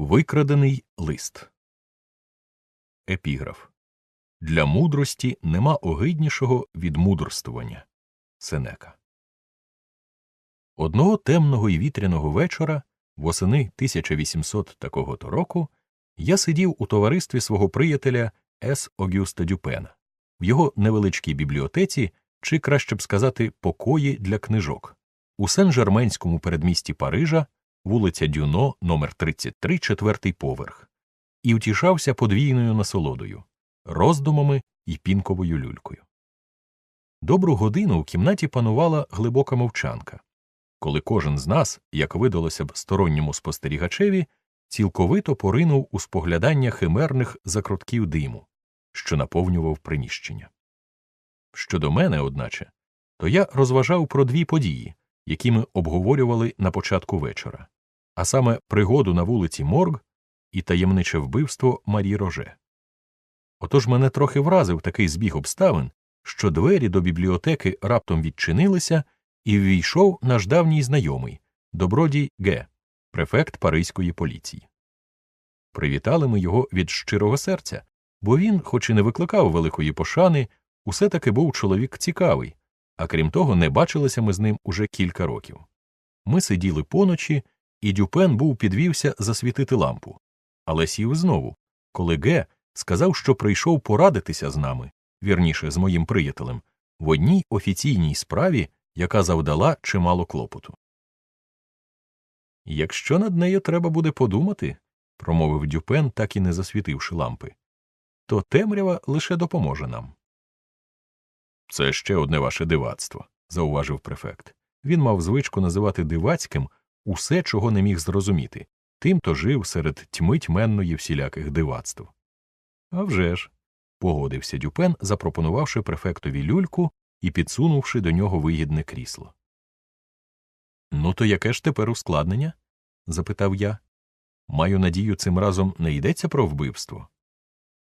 Викрадений лист. Епіграф Для мудрості нема огиднішого від мудрствування. Сенека. Одного темного і вітряного вечора, восени 1800 такого то року, я сидів у товаристві свого приятеля С. Огюста Дюпена в його невеличкій бібліотеці, чи краще б сказати, покої для книжок у Сен-Жерменському передмісті Парижа вулиця Дюно, номер 33 четвертий поверх, і втішався подвійною насолодою, роздумами і пінковою люлькою. Добру годину у кімнаті панувала глибока мовчанка, коли кожен з нас, як видалося б сторонньому спостерігачеві, цілковито поринув у споглядання химерних закрутків диму, що наповнював приміщення. Щодо мене, одначе, то я розважав про дві події, які ми обговорювали на початку вечора, а саме пригоду на вулиці Морг і таємниче вбивство Марі Роже. Отож мене трохи вразив такий збіг обставин, що двері до бібліотеки раптом відчинилися, і ввійшов наш давній знайомий добродій Г, префект Паризької поліції. Привітали ми його від щирого серця, бо він, хоч і не викликав великої пошани, усе таки був чоловік цікавий, а крім того, не бачилися ми з ним уже кілька років. Ми сиділи поночі, і Дюпен був підвівся засвітити лампу, але сів знову, коли Ге сказав, що прийшов порадитися з нами, вірніше з моїм приятелем, в одній офіційній справі, яка завдала чимало клопоту. Якщо над нею треба буде подумати, промовив Дюпен, так і не засвітивши лампи, то темрява лише допоможе нам. Це ще одне ваше дивацтво, зауважив префект. Він мав звичку називати дивацьким усе, чого не міг зрозуміти, тим то жив серед тьми тьменної всіляких дивацтв. «А вже ж», – погодився Дюпен, запропонувавши префектові люльку і підсунувши до нього вигідне крісло. Ну, то яке ж тепер ускладнення? запитав я. Маю надію, цим разом не йдеться про вбивство.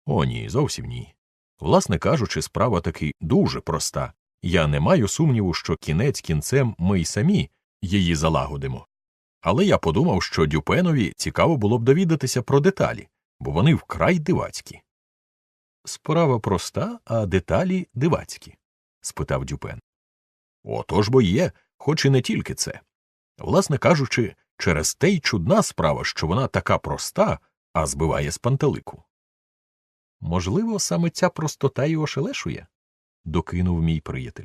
О, ні, зовсім ні. Власне кажучи, справа таки дуже проста. Я не маю сумніву, що кінець кінцем ми й самі її залагодимо. Але я подумав, що Дюпенові цікаво було б довідатися про деталі, бо вони вкрай дивацькі. Справа проста, а деталі дивацькі? спитав Дюпен. Отож бо є, хоч і не тільки це. Власне кажучи, через те й чудна справа, що вона така проста, а збиває з пантелику. Можливо, саме ця простота й ошелешує, докинув мій приятель.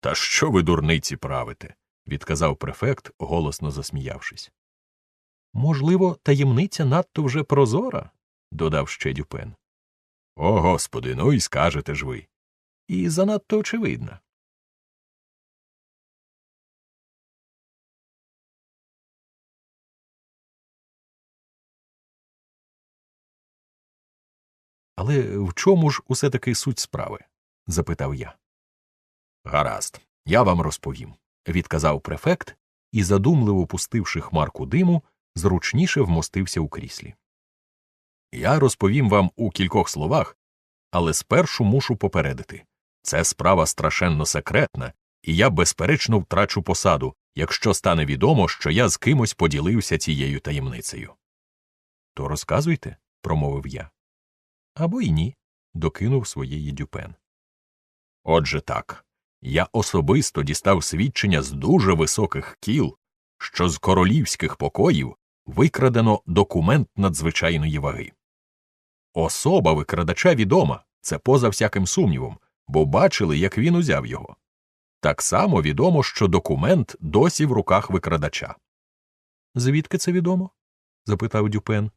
Та що ви, дурниці, правите? відказав префект, голосно засміявшись. Можливо, таємниця надто вже прозора, додав ще Дюпен. О, господи, ну і скажете ж ви. І занадто очевидна. Але в чому ж усе таки суть справи? запитав я. Гаразд, я вам розповім, відказав префект і, задумливо пустивши хмарку диму, зручніше вмостився у кріслі. Я розповім вам у кількох словах, але спершу мушу попередити це справа страшенно секретна, і я безперечно втрачу посаду, якщо стане відомо, що я з кимось поділився цією таємницею. То розказуйте, промовив я. Або й ні, докинув своєї дюпен. Отже так. Я особисто дістав свідчення з дуже високих кіл, що з королівських покоїв викрадено документ надзвичайної ваги. Особа викрадача відома, це поза всяким сумнівом, бо бачили, як він узяв його. Так само відомо, що документ досі в руках викрадача. Звідки це відомо? запитав Дюпен.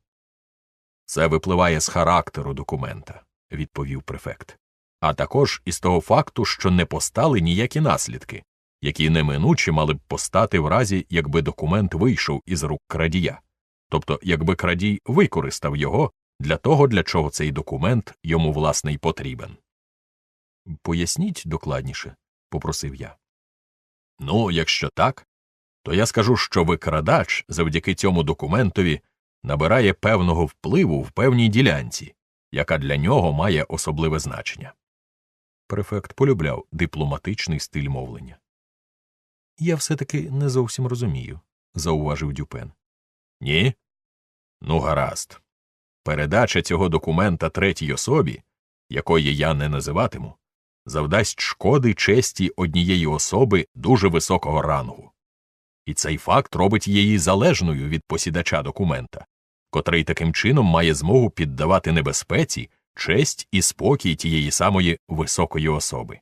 Це випливає з характеру документа, відповів префект, а також із того факту, що не постали ніякі наслідки, які неминуче мали б постати в разі, якби документ вийшов із рук крадія, тобто якби крадій використав його для того, для чого цей документ йому власне й потрібен. Поясніть докладніше, попросив я. Ну, якщо так, то я скажу, що викрадач завдяки цьому документові набирає певного впливу в певній ділянці, яка для нього має особливе значення. Префект полюбляв дипломатичний стиль мовлення. Я все таки не зовсім розумію, зауважив Дюпен. Ні? Ну, гаразд. Передача цього документа третій особі, якої я не називатиму, завдасть шкоди честі однієї особи дуже високого рангу. І цей факт робить її залежною від посідача документа, котрий таким чином має змогу піддавати небезпеці честь і спокій тієї самої високої особи.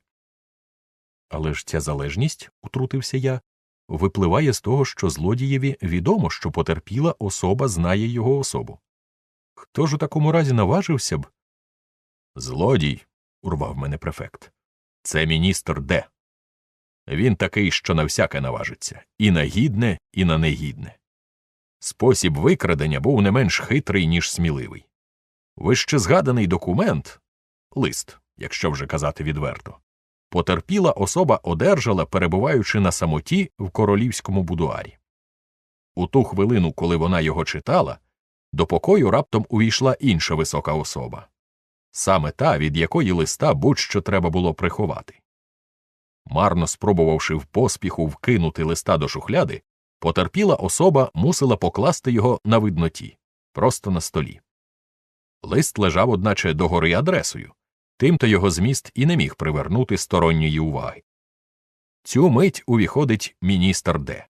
Але ж ця залежність, утрутився я, випливає з того, що злодієві відомо, що потерпіла особа знає його особу. Хто ж у такому разі наважився б? Злодій, урвав мене префект. Це міністр Д. Він такий, що на всяке наважиться, і на гідне, і на негідне. Спосіб викрадення був не менш хитрий, ніж сміливий. Вище згаданий документ лист, якщо вже казати відверто, потерпіла особа одержала, перебуваючи на самоті в королівському будуарі. У ту хвилину, коли вона його читала, до покою раптом увійшла інша висока особа саме та, від якої листа будь-що треба було приховати. Марно спробувавши в поспіху вкинути листа до шухляди, потерпіла особа мусила покласти його на видноті, просто на столі. Лист лежав, одначе, догори адресою, тимто його зміст і не міг привернути сторонньої уваги. Цю мить увіходить міністр Д.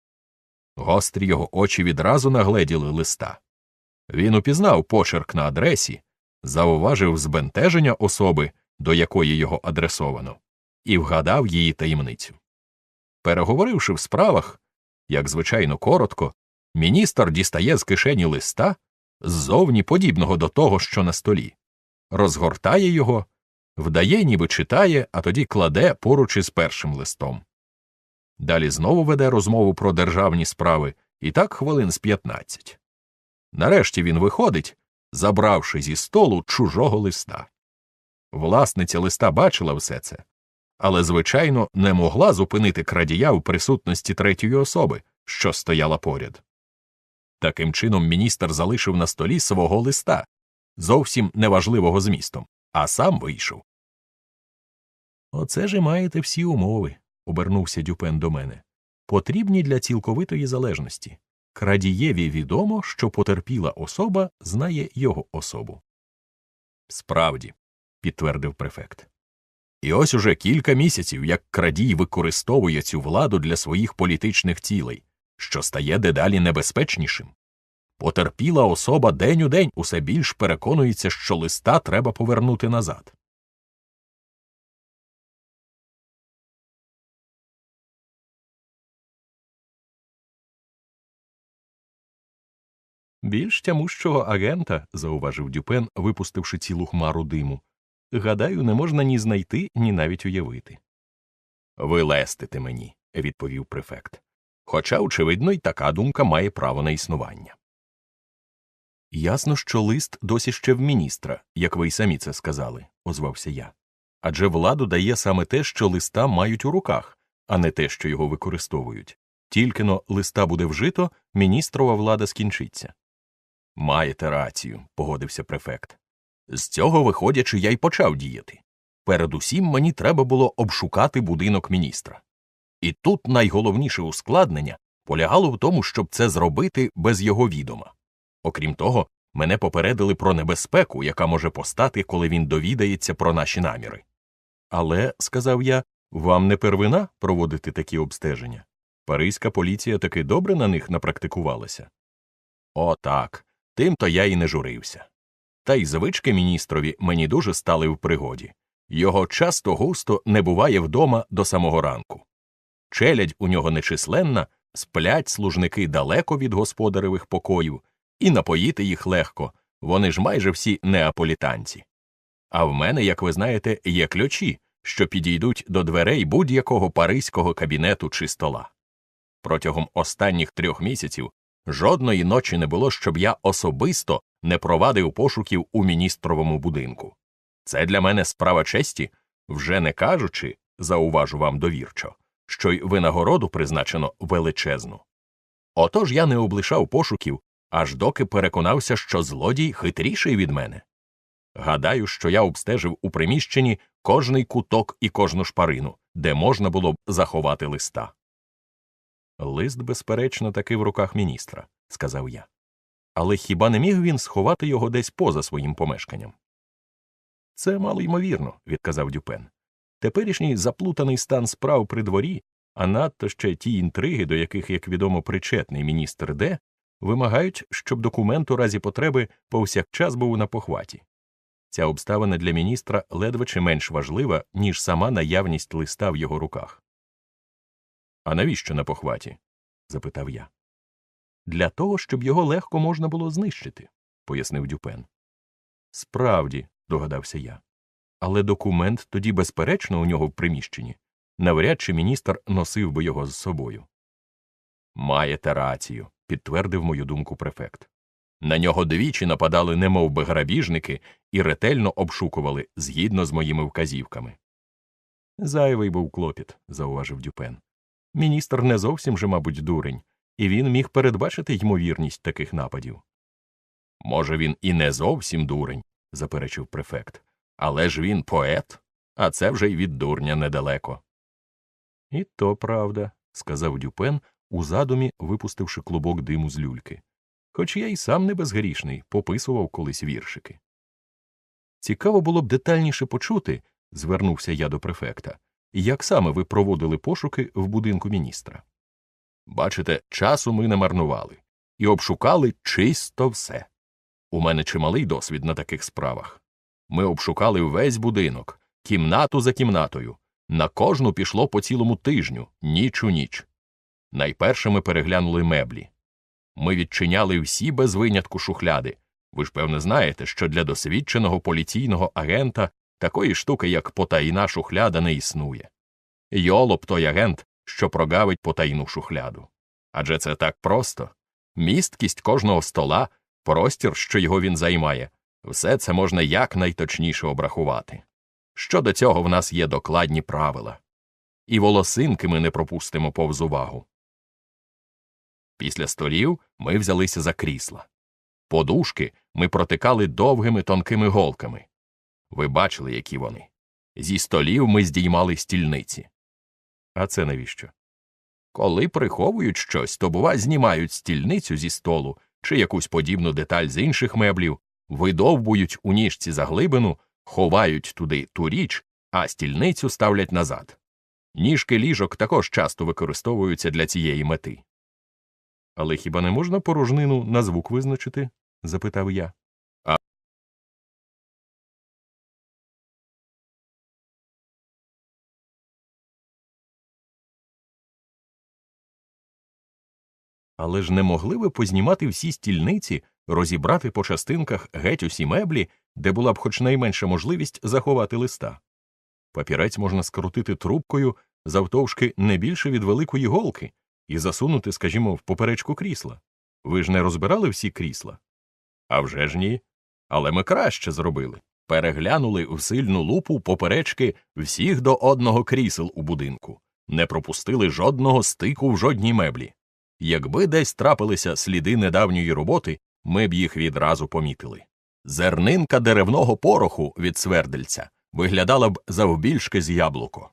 Гострі його очі відразу нагледіли листа. Він упізнав почерк на адресі, зауважив збентеження особи, до якої його адресовано, і вгадав її таємницю. Переговоривши в справах, як звичайно коротко, міністр дістає з кишені листа, ззовні подібного до того, що на столі, розгортає його, вдає, ніби читає, а тоді кладе поруч із першим листом. Далі знову веде розмову про державні справи і так хвилин з 15. Нарешті він виходить, забравши зі столу чужого листа. Власниця листа бачила все це, але, звичайно, не могла зупинити крадія в присутності третьої особи, що стояла поряд. Таким чином міністр залишив на столі свого листа, зовсім неважливого змістом, а сам вийшов. Оце ж і маєте всі умови, обернувся Дюпен до мене, потрібні для цілковитої залежності. Крадієві відомо, що потерпіла особа знає його особу. Справді, підтвердив префект. І ось уже кілька місяців, як крадій використовує цю владу для своїх політичних цілей, що стає дедалі небезпечнішим. Потерпіла особа день у день усе більш переконується, що листа треба повернути назад. Більш тямущого агента, зауважив Дюпен, випустивши цілу хмару диму. Гадаю, не можна ні знайти, ні навіть уявити. Ви лестите мені, відповів префект. Хоча, очевидно, й така думка має право на існування. Ясно, що лист досі ще в міністра, як ви й самі це сказали, озвався я. Адже владу дає саме те, що листа мають у руках, а не те, що його використовують. Тільки но листа буде вжито, міністрова влада скінчиться. Маєте рацію, погодився префект. З цього виходячи, я й почав діяти. Передусім мені треба було обшукати будинок міністра. І тут найголовніше ускладнення полягало в тому, щоб це зробити без його відома. Окрім того, мене попередили про небезпеку, яка може постати, коли він довідається про наші наміри. Але, сказав я, вам не первина проводити такі обстеження. Паризька поліція таки добре на них напрактикувалася. О, так. Тим то я і не журився. Та й звички міністрові мені дуже стали в пригоді його часто густо не буває вдома до самого ранку. Челядь у нього нечисленна, сплять служники далеко від господаревих покоїв, і напоїти їх легко вони ж майже всі неаполітанці. А в мене, як ви знаєте, є ключі, що підійдуть до дверей будь-якого паризького кабінету чи стола. Протягом останніх трьох місяців жодної ночі не було, щоб я особисто не провадив пошуків у міністровому будинку. Це для мене справа честі, вже не кажучи, зауважу вам довірчо, що й винагороду призначено величезну. Отож я не облишав пошуків, аж доки переконався, що злодій хитріший від мене. Гадаю, що я обстежив у приміщенні кожний куток і кожну шпарину, де можна було б заховати листа. Лист, безперечно, таки в руках міністра, сказав я. Але хіба не міг він сховати його десь поза своїм помешканням? Це мало ймовірно, відказав Дюпен. Теперішній заплутаний стан справ при дворі, а надто ще ті інтриги, до яких, як відомо, причетний міністр Д, вимагають, щоб документ у разі потреби повсякчас був на похваті. Ця обставина для міністра ледве чи менш важлива, ніж сама наявність листа в його руках. А навіщо на похваті? запитав я. Для того, щоб його легко можна було знищити, пояснив Дюпен. Справді, догадався я. Але документ тоді, безперечно, у нього в приміщенні. Навряд чи міністр носив би його з собою. Маєте рацію, підтвердив мою думку префект. На нього двічі нападали немов би грабіжники і ретельно обшукували згідно з моїми вказівками. Зайвий був клопіт, зауважив Дюпен. Міністр не зовсім же, мабуть, дурень, і він міг передбачити ймовірність таких нападів. Може, він і не зовсім дурень, заперечив префект, але ж він поет, а це вже й від дурня недалеко. І то правда, сказав Дюпен, у задумі випустивши клубок диму з люльки. Хоч я й сам не безгрішний, пописував колись віршики. Цікаво було б детальніше почути, звернувся я до префекта, як саме ви проводили пошуки в будинку міністра. Бачите, часу ми не марнували і обшукали чисто все. У мене чималий досвід на таких справах. Ми обшукали весь будинок, кімнату за кімнатою. На кожну пішло по цілому тижню, ніч у ніч. Найперше ми переглянули меблі. Ми відчиняли всі без винятку шухляди. Ви ж, певне, знаєте, що для досвідченого поліційного агента такої штуки, як потайна шухляда, не існує. Йолоп той агент, що прогавить потайну шухляду. Адже це так просто місткість кожного стола, простір, що його він займає, все це можна якнайточніше обрахувати. Щодо цього в нас є докладні правила. І волосинки ми не пропустимо повз увагу. Після столів ми взялися за крісла. Подушки ми протикали довгими тонкими голками. Ви бачили, які вони. Зі столів ми здіймали стільниці. А це навіщо? Коли приховують щось, то, бува, знімають стільницю зі столу чи якусь подібну деталь з інших меблів, видовбують у ніжці заглибину, ховають туди ту річ, а стільницю ставлять назад. Ніжки ліжок також часто використовуються для цієї мети. Але хіба не можна порожнину на звук визначити? запитав я. Але ж не могли ви познімати всі стільниці, розібрати по частинках геть усі меблі, де була б хоч найменша можливість заховати листа. Папірець можна скрутити трубкою завтовшки не більше від великої голки і засунути, скажімо, в поперечку крісла. Ви ж не розбирали всі крісла? А вже ж ні. Але ми краще зробили. Переглянули в сильну лупу поперечки всіх до одного крісел у будинку, не пропустили жодного стику в жодній меблі. Якби десь трапилися сліди недавньої роботи, ми б їх відразу помітили. Зернинка деревного пороху від свердельця виглядала б завбільшки з яблуко.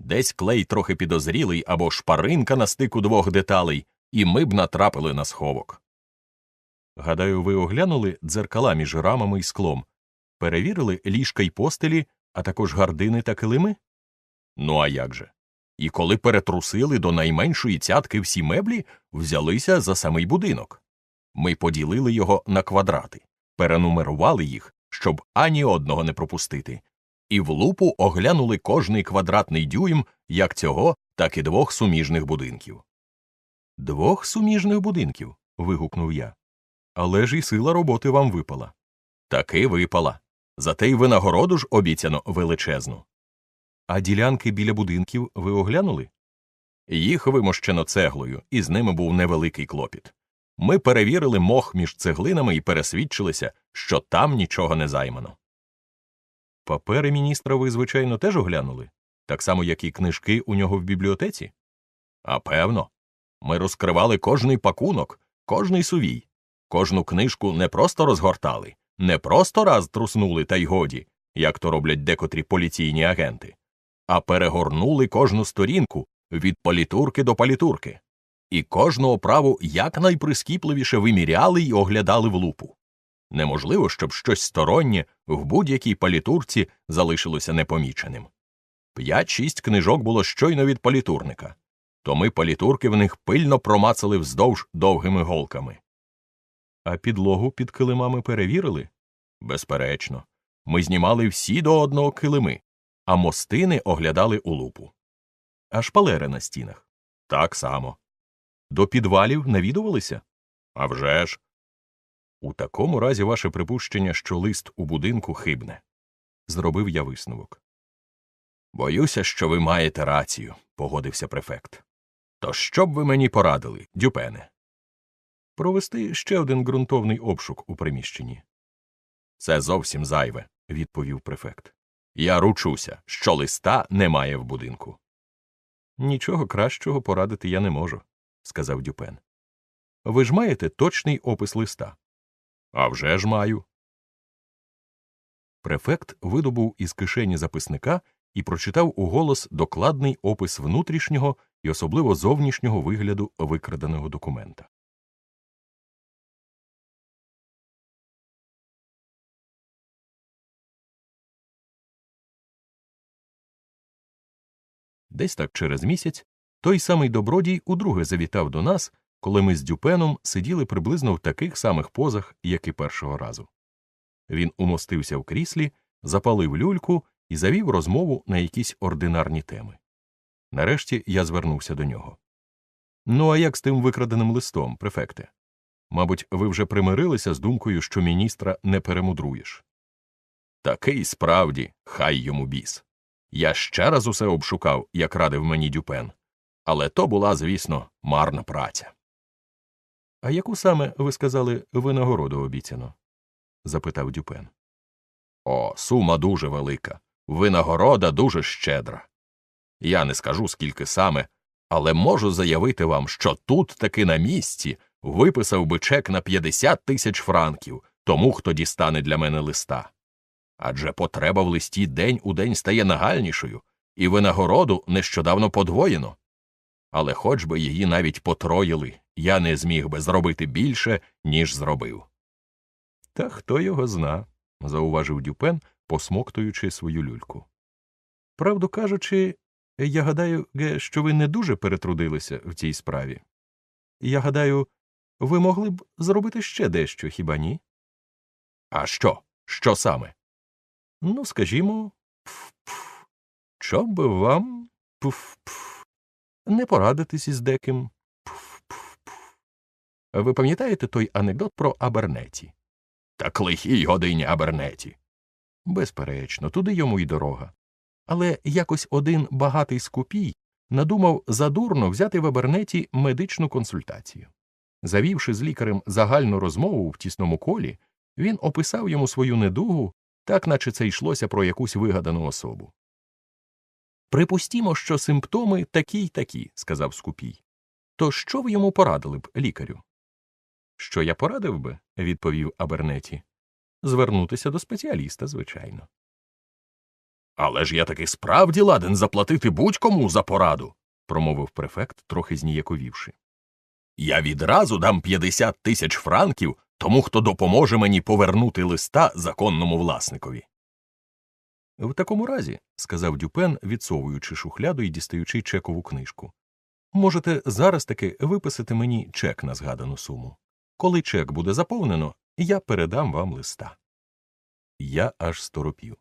Десь клей трохи підозрілий або шпаринка на стику двох деталей, і ми б натрапили на сховок. Гадаю, ви оглянули дзеркала між рамами і склом, перевірили ліжка й постелі, а також гардини та килими? Ну а як же? І коли перетрусили до найменшої цятки всі меблі, взялися за самий будинок. Ми поділили його на квадрати, перенумерували їх, щоб ані одного не пропустити, і в лупу оглянули кожний квадратний дюйм як цього, так і двох суміжних будинків. Двох суміжних будинків. вигукнув я. Але ж і сила роботи вам випала. Таки випала. Зате й винагороду ж обіцяно величезну. А ділянки біля будинків ви оглянули? Їх вимощено цеглою, і з ними був невеликий клопіт. Ми перевірили мох між цеглинами і пересвідчилися, що там нічого не займано. Папери міністра ви, звичайно, теж оглянули, так само, як і книжки у нього в бібліотеці? А певно. Ми розкривали кожний пакунок, кожний сувій. Кожну книжку не просто розгортали, не просто раз труснули, та й годі, як то роблять декотрі поліційні агенти, а перегорнули кожну сторінку від палітурки до палітурки. і кожну оправу якнайприскіпливіше виміряли й оглядали в лупу. Неможливо, щоб щось стороннє в будь-якій палітурці залишилося непоміченим. П'ять-шість книжок було щойно від палітурника, то ми палітурки в них пильно промацали вздовж довгими голками. А підлогу під килимами перевірили? Безперечно. Ми знімали всі до одного килими, а мостини оглядали у лупу. А шпалери на стінах? Так само. До підвалів навідувалися? А вже ж. У такому разі ваше припущення, що лист у будинку хибне. Зробив я висновок. Боюся, що ви маєте рацію, погодився префект. То що б ви мені порадили, дюпене? Провести ще один ґрунтовний обшук у приміщенні. Це зовсім зайве, відповів префект. Я ручуся, що листа немає в будинку. Нічого кращого порадити я не можу, сказав Дюпен. Ви ж маєте точний опис листа? «А вже ж маю. Префект видобув із кишені записника і прочитав уголос докладний опис внутрішнього і особливо зовнішнього вигляду викраденого документа. Десь так через місяць той самий добродій удруге завітав до нас, коли ми з Дюпеном сиділи приблизно в таких самих позах, як і першого разу. Він умостився в кріслі, запалив люльку і завів розмову на якісь ординарні теми. Нарешті я звернувся до нього. Ну, а як з тим викраденим листом, префекте? Мабуть, ви вже примирилися з думкою, що міністра не перемудруєш. Такий справді, хай йому біс. Я ще раз усе обшукав, як радив мені Дюпен, але то була, звісно, марна праця. А яку саме, ви сказали, винагороду обіцяно? запитав Дюпен. О, сума дуже велика, винагорода дуже щедра. Я не скажу, скільки саме, але можу заявити вам, що тут таки на місці виписав би чек на 50 тисяч франків тому, хто дістане для мене листа. Адже потреба в листі день у день стає нагальнішою, і винагороду нещодавно подвоєно. Але хоч би її навіть потроїли, я не зміг би зробити більше, ніж зробив. Та хто його зна, зауважив Дюпен, посмоктуючи свою люльку. Правду кажучи, я гадаю, що ви не дуже перетрудилися в цій справі. Я гадаю, ви могли б зробити ще дещо, хіба ні? А що? Що саме? Ну, скажімо, пф-пф, чом би вам пф-пф, не порадитись із деким. Пф-пф-пф. Ви пам'ятаєте той анекдот про Абернеті? Так лихій годині Абернеті. Безперечно, туди йому й дорога. Але якось один багатий скупій надумав задурно взяти в Абернеті медичну консультацію. Завівши з лікарем загальну розмову в тісному колі, він описав йому свою недугу так наче це йшлося про якусь вигадану особу. Припустімо, що симптоми такі й такі, сказав Скупій. То що ви йому порадили б, лікарю? Що я порадив би, відповів Абернеті. Звернутися до спеціаліста, звичайно. Але ж я таки справді ладен заплатити будь-кому за пораду, промовив префект, трохи зніяковівши. Я відразу дам 50 тисяч франків тому, хто допоможе мені повернути листа законному власникові. В такому разі, сказав Дюпен, відсовуючи шухляду і дістаючи чекову книжку, можете зараз таки виписати мені чек на згадану суму. Коли чек буде заповнено, я передам вам листа. Я аж сторопів.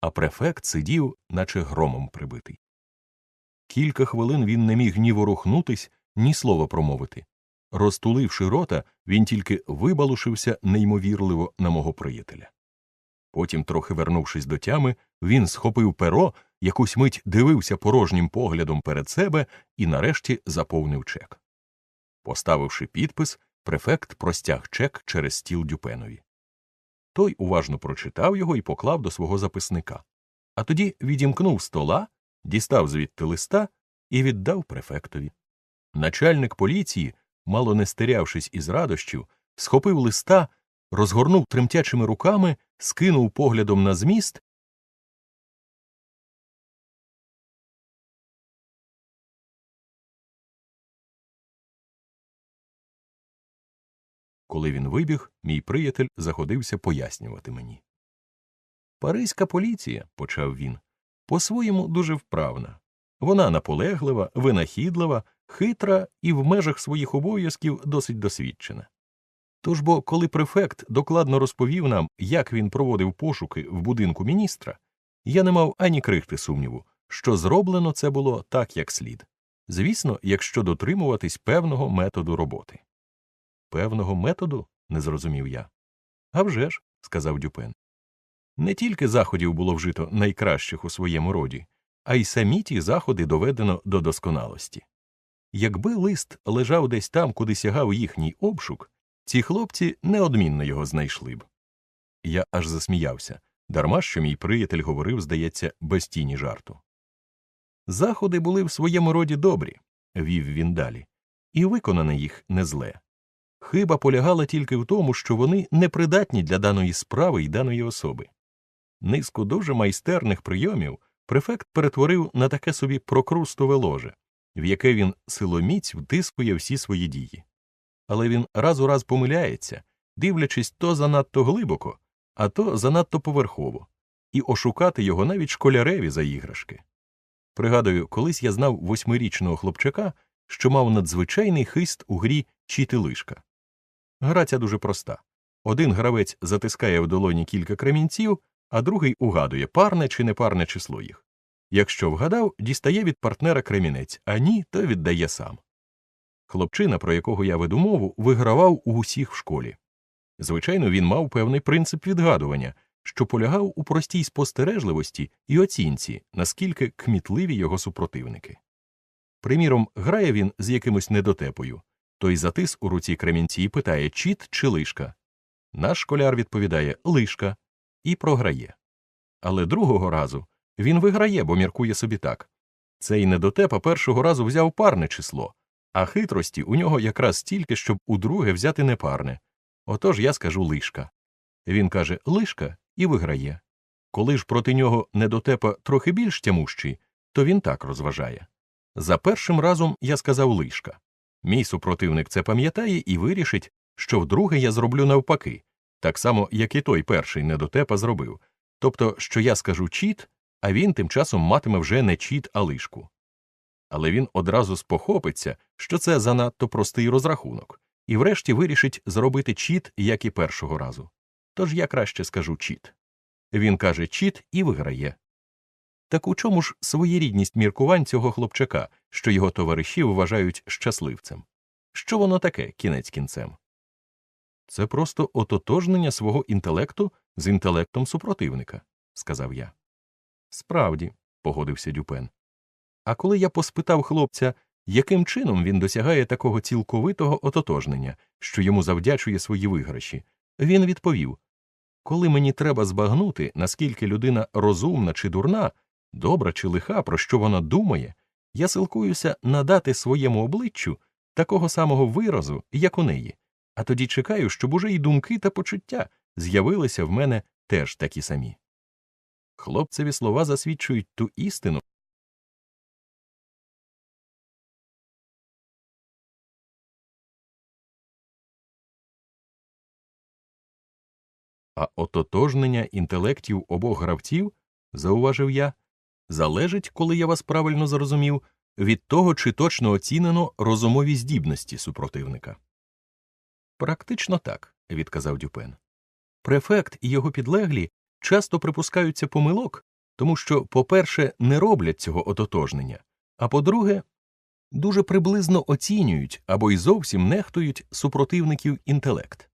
А префект сидів, наче громом прибитий. Кілька хвилин він не міг ні ворухнутись, ні слова промовити. Розтуливши рота, він тільки вибалушився неймовірливо на мого приятеля. Потім, трохи вернувшись до тями, він схопив перо, якусь мить дивився порожнім поглядом перед себе і нарешті заповнив чек. Поставивши підпис, префект простяг чек через стіл Дюпенові. Той уважно прочитав його і поклав до свого записника, а тоді відімкнув стола, дістав звідти листа і віддав префектові. Начальник поліції мало не стерявшись із радощів, схопив листа, розгорнув тремтячими руками, скинув поглядом на зміст. Коли він вибіг, мій приятель заходився пояснювати мені. Паризька поліція, почав він, по своєму дуже вправна. Вона наполеглива, винахідлива, хитра і в межах своїх обов'язків досить досвідчена. Тож бо, коли префект докладно розповів нам, як він проводив пошуки в будинку міністра, я не мав ані крихти сумніву, що зроблено це було так, як слід. Звісно, якщо дотримуватись певного методу роботи. Певного методу? не зрозумів я. «А вже ж», – сказав Дюпен. Не тільки заходів було вжито найкращих у своєму роді, а й самі ті заходи доведено до досконалості. Якби лист лежав десь там, куди сягав їхній обшук, ці хлопці неодмінно його знайшли б. Я аж засміявся, дарма що мій приятель говорив, здається, без тіні жарту. Заходи були в своєму роді добрі, вів він далі, і виконане їх не зле. Хиба полягала тільки в тому, що вони непридатні для даної справи і даної особи. Низку дуже майстерних прийомів префект перетворив на таке собі прокрустове ложе, в яке він силоміць втискує всі свої дії. Але він раз у раз помиляється, дивлячись то занадто глибоко, а то занадто поверхово, і ошукати його навіть школяреві за іграшки. Пригадую, колись я знав восьмирічного хлопчака, що мав надзвичайний хист у грі чіти лишка. Гра ця дуже проста. Один гравець затискає в долоні кілька кремінців, а другий угадує, парне чи непарне число їх. Якщо вгадав, дістає від партнера кремінець, а ні, то віддає сам. Хлопчина, про якого я веду мову, вигравав у усіх в школі. Звичайно, він мав певний принцип відгадування, що полягав у простій спостережливості і оцінці, наскільки кмітливі його супротивники. Приміром, грає він з якимось недотепою, той затис у руці кремінці і питає, чіт чи лишка. Наш школяр відповідає лишка і програє. Але другого разу він виграє, бо міркує собі так цей недотепа першого разу взяв парне число, а хитрості у нього якраз стільки, щоб удруге взяти непарне. Отож я скажу лишка. Він каже лишка і виграє. Коли ж проти нього недотепа трохи більш тямущий, то він так розважає. За першим разом я сказав лишка. Мій супротивник це пам'ятає і вирішить, що вдруге я зроблю навпаки, так само, як і той перший недотепа зробив. Тобто, що я скажу чіт, а він тим часом матиме вже не чіт, а лишку. Але він одразу спохопиться, що це занадто простий розрахунок, і врешті вирішить зробити чіт, як і першого разу. Тож я краще скажу чіт. Він каже чіт і виграє. Так у чому ж своєрідність міркувань цього хлопчака, що його товариші вважають щасливцем? Що воно таке кінець кінцем? Це просто ототожнення свого інтелекту з інтелектом супротивника, сказав я. Справді, погодився Дюпен. А коли я поспитав хлопця, яким чином він досягає такого цілковитого ототожнення, що йому завдячує свої виграші, він відповів Коли мені треба збагнути, наскільки людина розумна чи дурна, добра чи лиха, про що вона думає, я силкуюся надати своєму обличчю такого самого виразу, як у неї, а тоді чекаю, щоб уже і думки та почуття з'явилися в мене теж такі самі. Хлопцеві слова засвідчують ту істину. А ототожнення інтелектів обох гравців, зауважив я, залежить, коли я вас правильно зрозумів, від того, чи точно оцінено розумові здібності супротивника. Практично так, відказав Дюпен. Префект і його підлеглі часто припускаються помилок, тому що, по-перше, не роблять цього ототожнення, а по-друге, дуже приблизно оцінюють або й зовсім нехтують супротивників інтелект.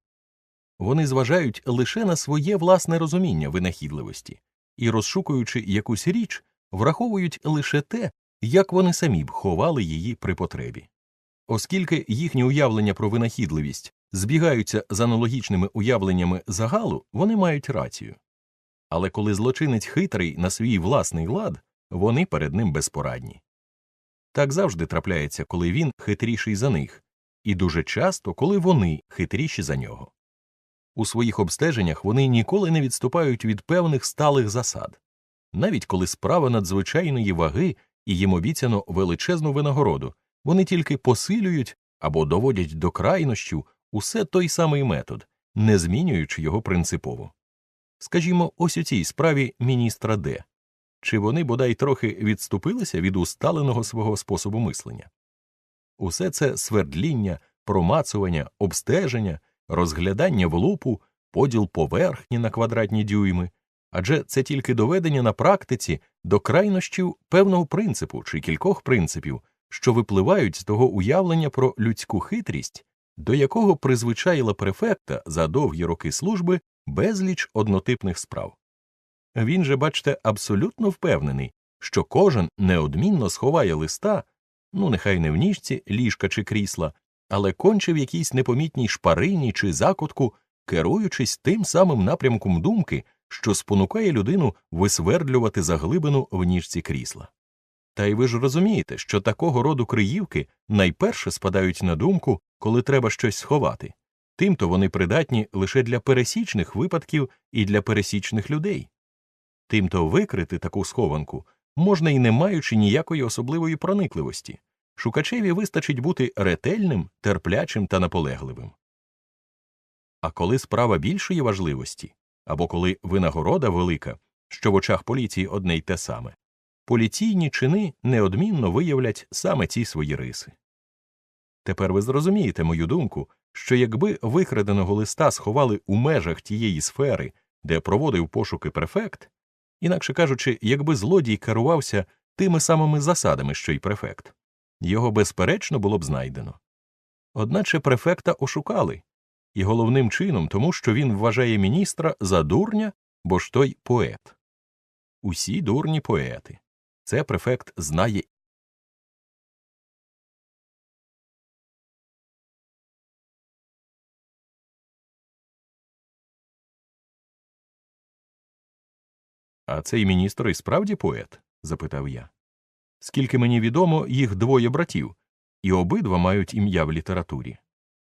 Вони зважають лише на своє власне розуміння винахідливості і, розшукуючи якусь річ, враховують лише те, як вони самі б ховали її при потребі. Оскільки їхні уявлення про винахідливість збігаються з аналогічними уявленнями загалу, вони мають рацію. Але коли злочинець хитрий на свій власний лад, вони перед ним безпорадні. Так завжди трапляється, коли він хитріший за них, і дуже часто, коли вони хитріші за нього. У своїх обстеженнях вони ніколи не відступають від певних сталих засад, навіть коли справа надзвичайної ваги і їм обіцяно величезну винагороду, вони тільки посилюють або доводять до крайнощів Усе той самий метод, не змінюючи його принципово. Скажімо, ось у цій справі міністра Д. Чи вони бодай трохи відступилися від усталеного свого способу мислення? Усе це свердління, промацування, обстеження, розглядання в лупу, поділ поверхні на квадратні дюйми, адже це тільки доведення на практиці до крайнощів певного принципу чи кількох принципів, що випливають з того уявлення про людську хитрість, до якого призвичаїла префекта за довгі роки служби безліч однотипних справ. Він же, бачте, абсолютно впевнений, що кожен неодмінно сховає листа, ну нехай не в ніжці, ліжка чи крісла, але конче в якійсь непомітній шпарині чи закутку, керуючись тим самим напрямком думки, що спонукає людину висвердлювати заглибину в ніжці крісла. Та й ви ж розумієте, що такого роду криївки найперше спадають на думку, коли треба щось сховати, тимто вони придатні лише для пересічних випадків і для пересічних людей. Тимто викрити таку схованку можна і не маючи ніякої особливої проникливості. Шукачеві вистачить бути ретельним, терплячим та наполегливим. А коли справа більшої важливості, або коли винагорода велика, що в очах поліції одне й те саме, поліційні чини неодмінно виявлять саме ці свої риси. Тепер ви зрозумієте мою думку, що якби викраденого листа сховали у межах тієї сфери, де проводив пошуки префект, інакше кажучи, якби злодій керувався тими самими засадами, що й префект, його безперечно було б знайдено. Одначе префекта ошукали, і головним чином тому, що він вважає міністра за дурня, бо ж той поет. Усі дурні поети. Це префект знає. А цей міністр і справді поет? запитав я. Скільки мені відомо, їх двоє братів, і обидва мають ім'я в літературі.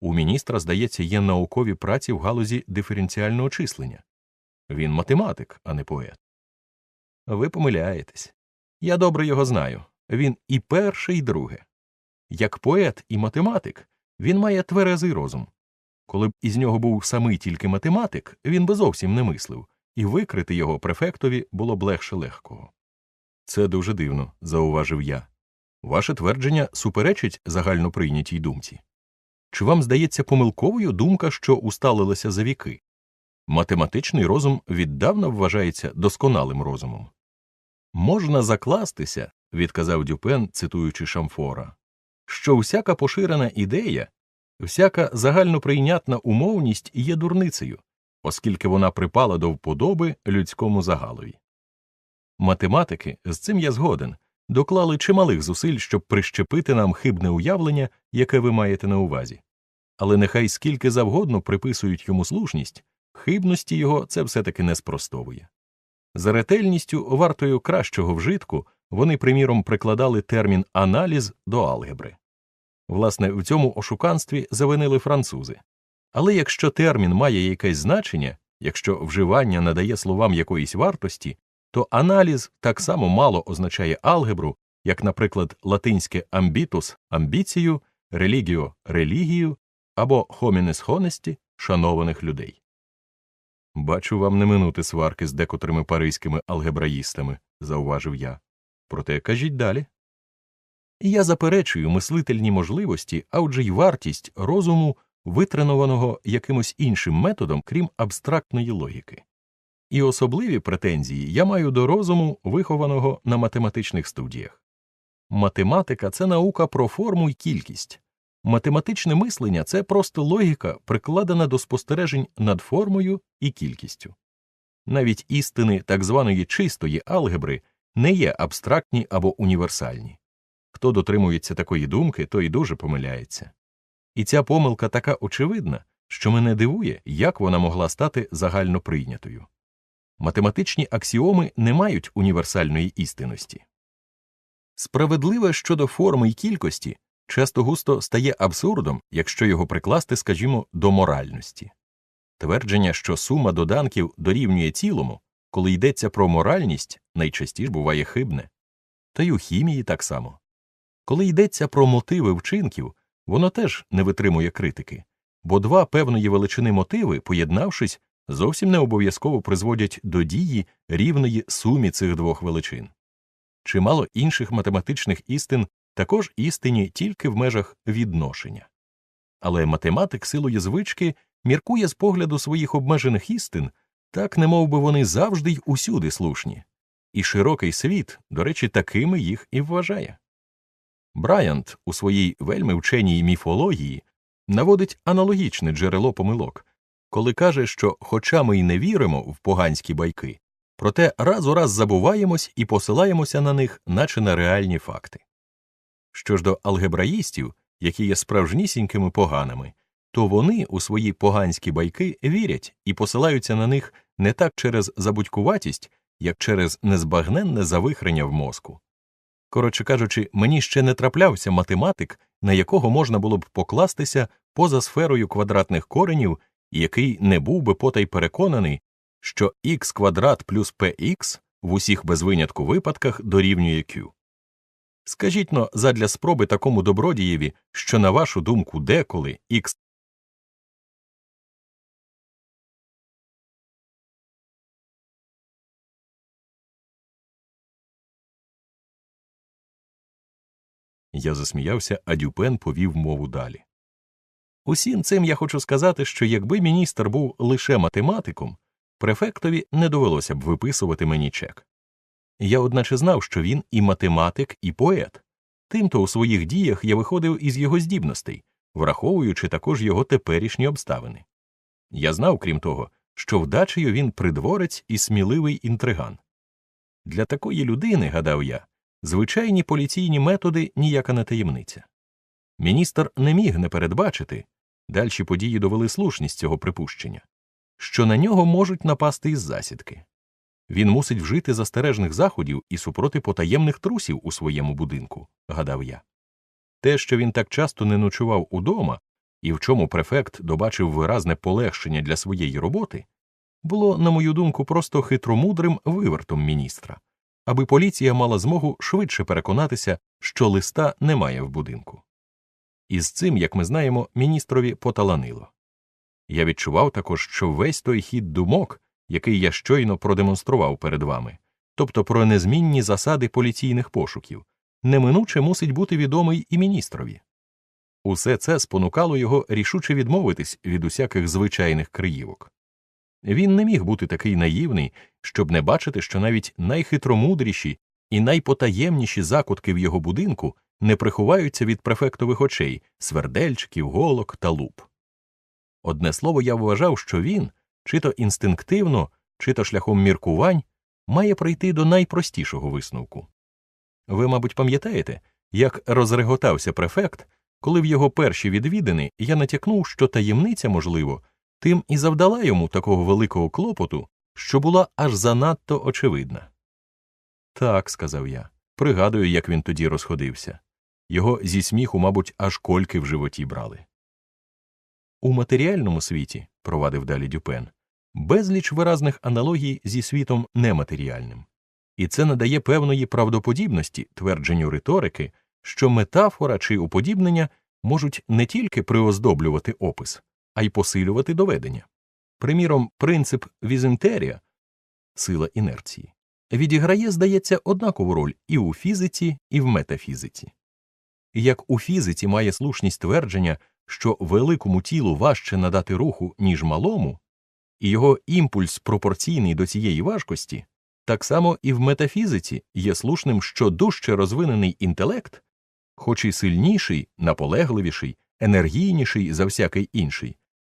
У міністра, здається, є наукові праці в галузі диференціального числення. Він математик, а не поет. Ви помиляєтесь. Я добре його знаю. Він і перше, і друге. Як поет і математик, він має тверезий розум. Коли б із нього був самий тільки математик, він би зовсім не мислив, і викрити його префектові було б легше легкого. Це дуже дивно, зауважив я. Ваше твердження суперечить загально прийнятій думці. Чи вам здається помилковою думка, що усталилася за віки? Математичний розум віддавна вважається досконалим розумом. Можна закластися, відказав Дюпен, цитуючи Шамфора, що всяка поширена ідея, всяка загальноприйнятна умовність є дурницею, оскільки вона припала до вподоби людському загалові. Математики, з цим я згоден, доклали чималих зусиль, щоб прищепити нам хибне уявлення, яке ви маєте на увазі. Але нехай скільки завгодно приписують йому слушність, хибності його це все таки не спростовує. За ретельністю, вартою кращого вжитку, вони, приміром, прикладали термін аналіз до алгебри. Власне, в цьому ошуканстві завинили французи. Але якщо термін має якесь значення, якщо вживання надає словам якоїсь вартості, то аналіз так само мало означає алгебру, як, наприклад, латинське амбітус амбіцію, релігіо релігію або хомінес хонесті шанованих людей. Бачу вам не минути сварки з декотрими паризькими алгебраїстами, зауважив я. Проте кажіть далі. Я заперечую мислительні можливості, а отже й вартість розуму, витренованого якимось іншим методом, крім абстрактної логіки. І особливі претензії я маю до розуму, вихованого на математичних студіях. Математика це наука про форму й кількість. Математичне мислення це просто логіка, прикладена до спостережень над формою і кількістю. Навіть істини так званої чистої алгебри не є абстрактні або універсальні. Хто дотримується такої думки, той дуже помиляється. І ця помилка така очевидна, що мене дивує, як вона могла стати загально прийнятою. Математичні аксіоми не мають універсальної істинності. Справедливе щодо форми й кількості часто густо стає абсурдом, якщо його прикласти, скажімо, до моральності. Твердження, що сума доданків дорівнює цілому, коли йдеться про моральність, найчастіше буває хибне, та й у хімії так само. Коли йдеться про мотиви вчинків, воно теж не витримує критики, бо два певної величини мотиви, поєднавшись, зовсім не обов'язково призводять до дії рівної сумі цих двох величин. Чимало інших математичних істин також істині тільки в межах відношення. Але математик силою звички міркує з погляду своїх обмежених істин, так немов би вони завжди й усюди слушні, і широкий світ, до речі, такими їх і вважає. Брайант у своїй вельми вченій міфології наводить аналогічне джерело помилок, коли каже, що, хоча ми й не віримо в поганські байки, проте раз у раз забуваємось і посилаємося на них, наче на реальні факти. Що ж до алгебраїстів, які є справжнісінькими поганими, то вони у свої поганські байки вірять і посилаються на них не так через забудькуватість, як через незбагненне завихрення в мозку. Коротше кажучи, мені ще не траплявся математик, на якого можна було б покластися поза сферою квадратних коренів, який не був би потай переконаний, що х квадрат плюс px в усіх без винятку випадках дорівнює q. Скажіть но задля спроби такому добродієві, що, на вашу думку, деколи х Я засміявся, а Дюпен повів мову далі. Усім цим я хочу сказати, що якби міністр був лише математиком, префектові не довелося б виписувати мені чек. Я одначе знав, що він і математик, і поет. Тимто у своїх діях я виходив із його здібностей, враховуючи також його теперішні обставини. Я знав, крім того, що вдачею він придворець і сміливий інтриган. Для такої людини, гадав я, звичайні поліційні методи ніяка не таємниця. Міністр не міг не передбачити дальші події довели слушність цього припущення, що на нього можуть напасти із засідки. Він мусить вжити застережних заходів і супроти потаємних трусів у своєму будинку, гадав я. Те, що він так часто не ночував удома, і в чому префект добачив виразне полегшення для своєї роботи, було, на мою думку, просто хитромудрим вивертом міністра, аби поліція мала змогу швидше переконатися, що листа немає в будинку. І з цим, як ми знаємо, міністрові поталанило. Я відчував також, що весь той хід думок, який я щойно продемонстрував перед вами, тобто про незмінні засади поліційних пошуків, неминуче мусить бути відомий і міністрові. Усе це спонукало його рішуче відмовитись від усяких звичайних криївок. Він не міг бути такий наївний, щоб не бачити, що навіть найхитромудріші і найпотаємніші закутки в його будинку не приховаються від префектових очей, свердельчиків, голок та луп. Одне слово, я вважав, що він, чи то інстинктивно, чи то шляхом міркувань, має прийти до найпростішого висновку. Ви, мабуть, пам'ятаєте, як розреготався префект, коли в його перші відвідини я натякнув, що таємниця, можливо, тим і завдала йому такого великого клопоту, що була аж занадто очевидна. Так, сказав я, пригадую, як він тоді розходився. Його зі сміху, мабуть, аж кольки в животі брали. У матеріальному світі, провадив далі Дюпен, безліч виразних аналогій зі світом нематеріальним, і це надає певної правдоподібності твердженню риторики, що метафора чи уподібнення можуть не тільки приоздоблювати опис, а й посилювати доведення. Приміром, принцип візентерія сила інерції відіграє, здається, однакову роль і у фізиці, і в метафізиці. Як у фізиці має слушність твердження, що великому тілу важче надати руху, ніж малому, і його імпульс пропорційний до цієї важкості, так само і в метафізиці є слушним, що дужче розвинений інтелект, хоч і сильніший, наполегливіший, енергійніший за всякий інший,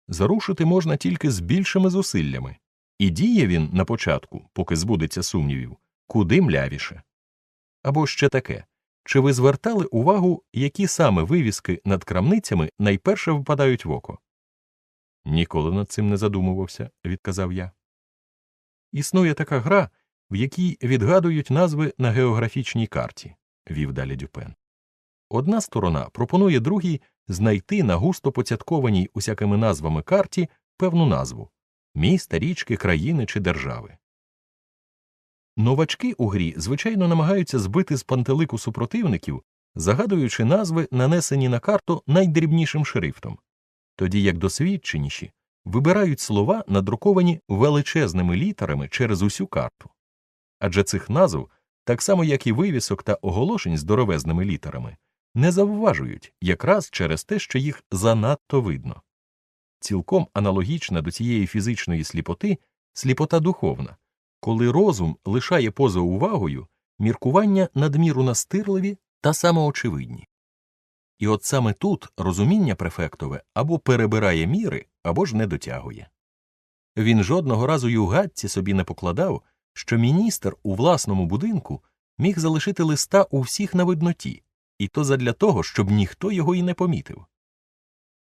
зарушити можна тільки з більшими зусиллями, і діє він на початку, поки збудеться сумнівів, куди млявіше. Або ще таке чи ви звертали увагу, які саме вивіски над крамницями найперше впадають в око? Ніколи над цим не задумувався, відказав я. Існує така гра, в якій відгадують назви на географічній карті, вів далі Дюпен. Одна сторона пропонує другій знайти на густо поцяткованій усякими назвами карті певну назву міста, річки, країни чи держави. Новачки у грі, звичайно, намагаються збити з пантелику супротивників, загадуючи назви, нанесені на карту найдрібнішим шрифтом. тоді як досвідченіші вибирають слова, надруковані величезними літерами через усю карту. Адже цих назв, так само як і вивісок та оголошень здоровезними літерами, не завважують якраз через те, що їх занадто видно. Цілком аналогічна до цієї фізичної сліпоти сліпота духовна, коли розум лишає поза увагою міркування надміру настирливі та самоочевидні. І от саме тут розуміння префектове або перебирає міри, або ж не дотягує. Він жодного разу й у гадці собі не покладав, що міністр у власному будинку міг залишити листа у всіх на видноті, і то задля того, щоб ніхто його і не помітив.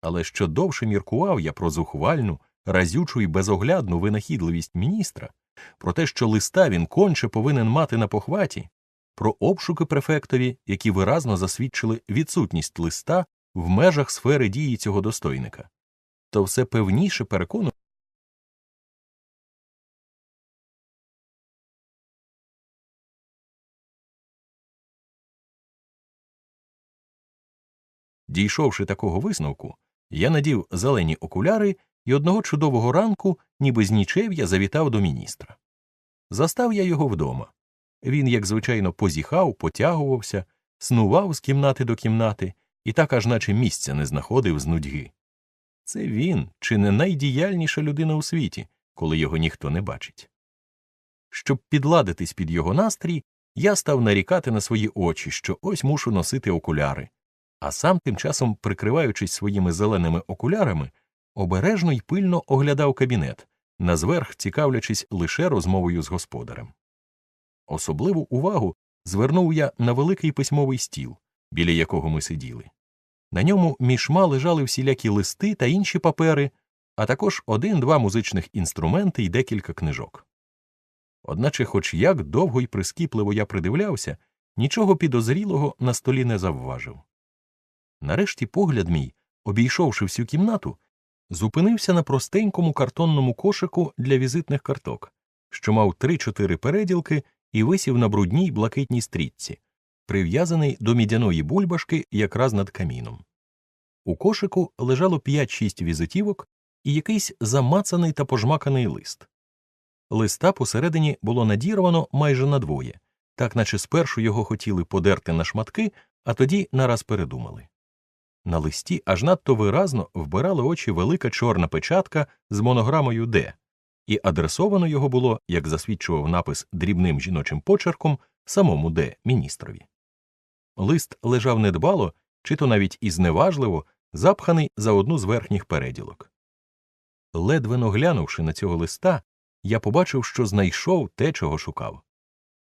Але що довше міркував я про зухвальну, разючу і безоглядну винахідливість міністра, про те, що листа він конче повинен мати на похваті, про обшуки префектові, які виразно засвідчили відсутність листа в межах сфери дії цього достойника, то все певніше переконую. Дійшовши такого висновку, я надів зелені окуляри і одного чудового ранку, ніби з нічев'я, завітав до міністра. Застав я його вдома. Він, як звичайно, позіхав, потягувався, снував з кімнати до кімнати і так аж наче місця не знаходив з нудьги. Це він, чи не найдіяльніша людина у світі, коли його ніхто не бачить. Щоб підладитись під його настрій, я став нарікати на свої очі, що ось мушу носити окуляри, а сам тим часом, прикриваючись своїми зеленими окулярами, обережно й пильно оглядав кабінет, назверх цікавлячись лише розмовою з господарем. Особливу увагу звернув я на великий письмовий стіл, біля якого ми сиділи. На ньому мішма лежали всілякі листи та інші папери, а також один-два музичних інструменти і декілька книжок. Одначе, хоч як довго й прискіпливо я придивлявся, нічого підозрілого на столі не завважив. Нарешті погляд мій, обійшовши всю кімнату, зупинився на простенькому картонному кошику для візитних карток, що мав три-чотири переділки і висів на брудній блакитній стрітці, прив'язаний до мідяної бульбашки якраз над каміном. У кошику лежало 5-6 візитівок і якийсь замацаний та пожмаканий лист. Листа посередині було надірвано майже надвоє, так наче спершу його хотіли подерти на шматки, а тоді нараз передумали. На листі аж надто виразно вбирали очі велика чорна печатка з монограмою Д, і адресовано його було, як засвідчував напис дрібним жіночим почерком, самому Д міністрові. Лист лежав недбало, чи то навіть і зневажливо, запханий за одну з верхніх переділок. Ледве глянувши на цього листа, я побачив, що знайшов те, чого шукав.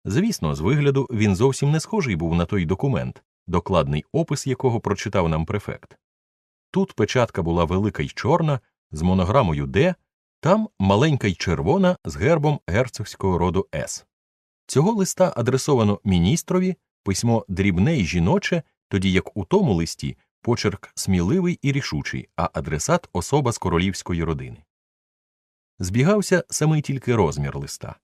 Звісно, з вигляду він зовсім не схожий був на той документ, докладний опис якого прочитав нам префект. Тут печатка була велика й чорна, з монограмою Д, там маленька й червона з гербом герцогського роду С. Цього листа адресовано міністрові, письмо дрібне й жіноче, тоді як у тому листі почерк сміливий і рішучий, а адресат особа з королівської родини. Збігався самий тільки розмір листа.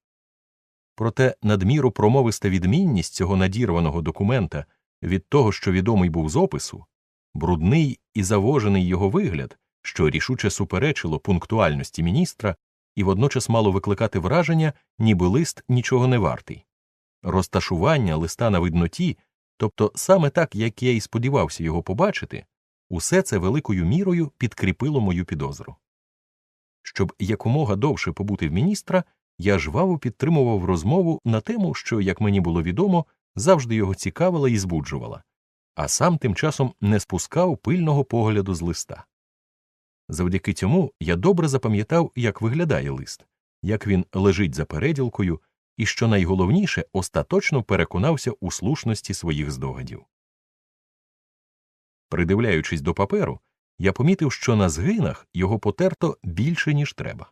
Проте надміру промовиста відмінність цього надірваного документа від того, що відомий був з опису, брудний і завожений його вигляд, що рішуче суперечило пунктуальності міністра і водночас мало викликати враження, ніби лист нічого не вартий. Розташування листа на видноті, тобто саме так, як я і сподівався його побачити, усе це великою мірою підкріпило мою підозру. Щоб якомога довше побути в міністра, я жваво підтримував розмову на тему, що, як мені було відомо, завжди його цікавила і збуджувала, а сам тим часом не спускав пильного погляду з листа. Завдяки цьому я добре запам'ятав, як виглядає лист, як він лежить за переділкою, і, що найголовніше, остаточно переконався у слушності своїх здогадів. Придивляючись до паперу, я помітив, що на згинах його потерто більше, ніж треба.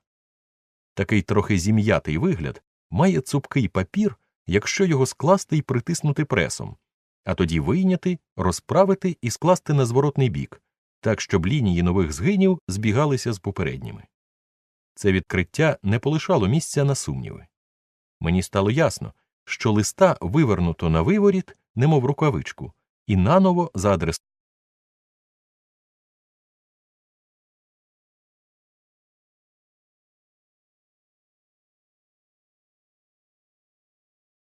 Такий трохи зім'ятий вигляд має цупкий папір, якщо його скласти і притиснути пресом, а тоді вийняти, розправити і скласти на зворотний бік, так щоб лінії нових згинів збігалися з попередніми. Це відкриття не полишало місця на сумніви. Мені стало ясно, що листа вивернуто на виворіт, немов рукавичку, і наново за адресом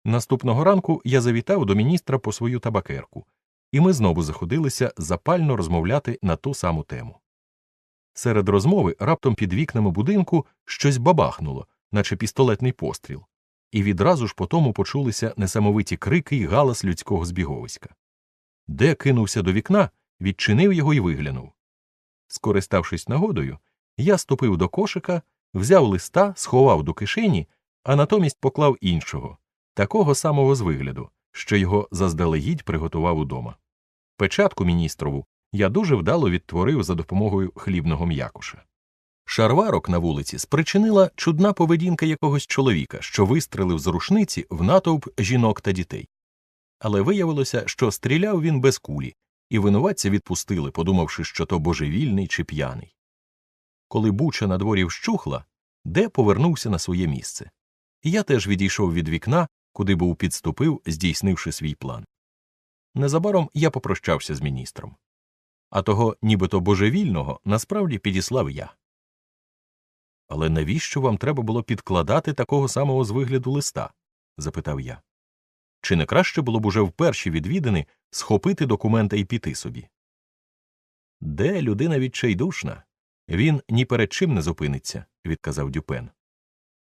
Наступного ранку я завітав до міністра по свою табакерку, і ми знову заходилися запально розмовляти на ту саму тему. Серед розмови раптом під вікнами будинку щось бабахнуло, наче пістолетний постріл, і відразу ж по тому почулися несамовиті крики й галас людського збіговиська. Де кинувся до вікна, відчинив його і виглянув. Скориставшись нагодою, я ступив до кошика, взяв листа, сховав до кишені, а натомість поклав іншого, такого самого з вигляду, що його заздалегідь приготував удома. Печатку міністрову я дуже вдало відтворив за допомогою хлібного м'якуша. Шарварок на вулиці спричинила чудна поведінка якогось чоловіка, що вистрелив з рушниці в натовп жінок та дітей. Але виявилося, що стріляв він без кулі, і винуватця відпустили, подумавши, що то божевільний чи п'яний. Коли буча на дворі вщухла, де повернувся на своє місце. Я теж відійшов від вікна, куди був підступив, здійснивши свій план. Незабаром я попрощався з міністром. А того, нібито божевільного, насправді підіслав я. Але навіщо вам треба було підкладати такого самого з вигляду листа? запитав я. Чи не краще було б уже в перші відвідини схопити документа і піти собі? Де людина відчайдушна? Він ні перед чим не зупиниться, відказав Дюпен.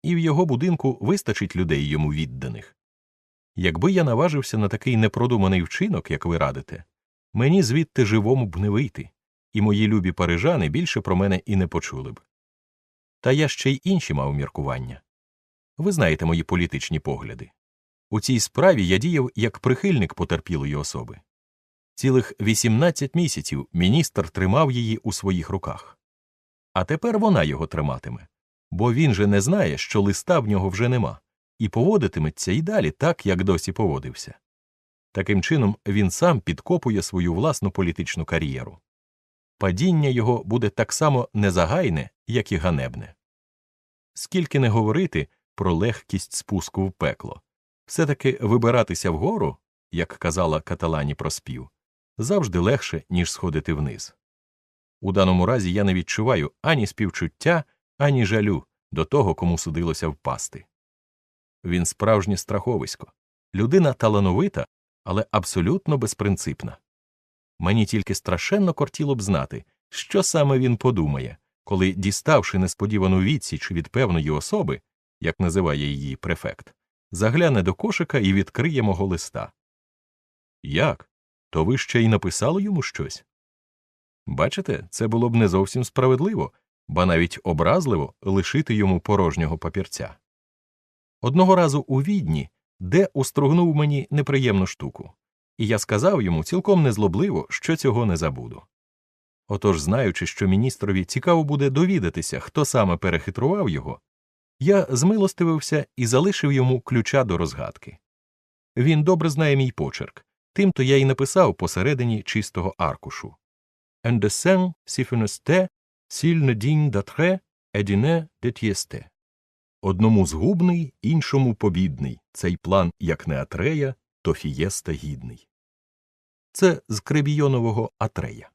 І в його будинку вистачить людей йому відданих. Якби я наважився на такий непродуманий вчинок, як ви радите, мені звідти живому б не вийти, і мої любі парижани більше про мене і не почули б. Та я ще й інші мав міркування. Ви знаєте мої політичні погляди. У цій справі я діяв як прихильник потерпілої особи. Цілих 18 місяців міністр тримав її у своїх руках. А тепер вона його триматиме, бо він же не знає, що листа в нього вже нема, і поводитиметься і далі так, як досі поводився. Таким чином він сам підкопує свою власну політичну кар'єру. Падіння його буде так само незагайне, як і ганебне. Скільки не говорити про легкість спуску в пекло, все таки вибиратися вгору, як казала каталані про спів, завжди легше, ніж сходити вниз. У даному разі я не відчуваю ані співчуття, ані жалю до того, кому судилося впасти. Він справжнє страховисько, людина талановита, але абсолютно безпринципна. Мені тільки страшенно кортіло б знати, що саме він подумає, коли, діставши несподівану відсіч від певної особи, як називає її префект, загляне до кошика і відкриє мого листа. Як? То ви ще й написали йому щось? Бачите, це було б не зовсім справедливо, ба навіть образливо лишити йому порожнього папірця. Одного разу у відні, де устругнув мені неприємну штуку, і я сказав йому цілком незлобливо, що цього не забуду. Отож, знаючи, що міністрові цікаво буде довідатися, хто саме перехитрував його, я змилостивився і залишив йому ключа до розгадки. Він добре знає мій почерк, тимто я й написав посередині чистого аркушу «En dessin si дінь датре, едіне детєсте. Одному згубний, іншому побідний. Цей план, як не Атрея, то фієста гідний. Це з Кребійонового Атрея.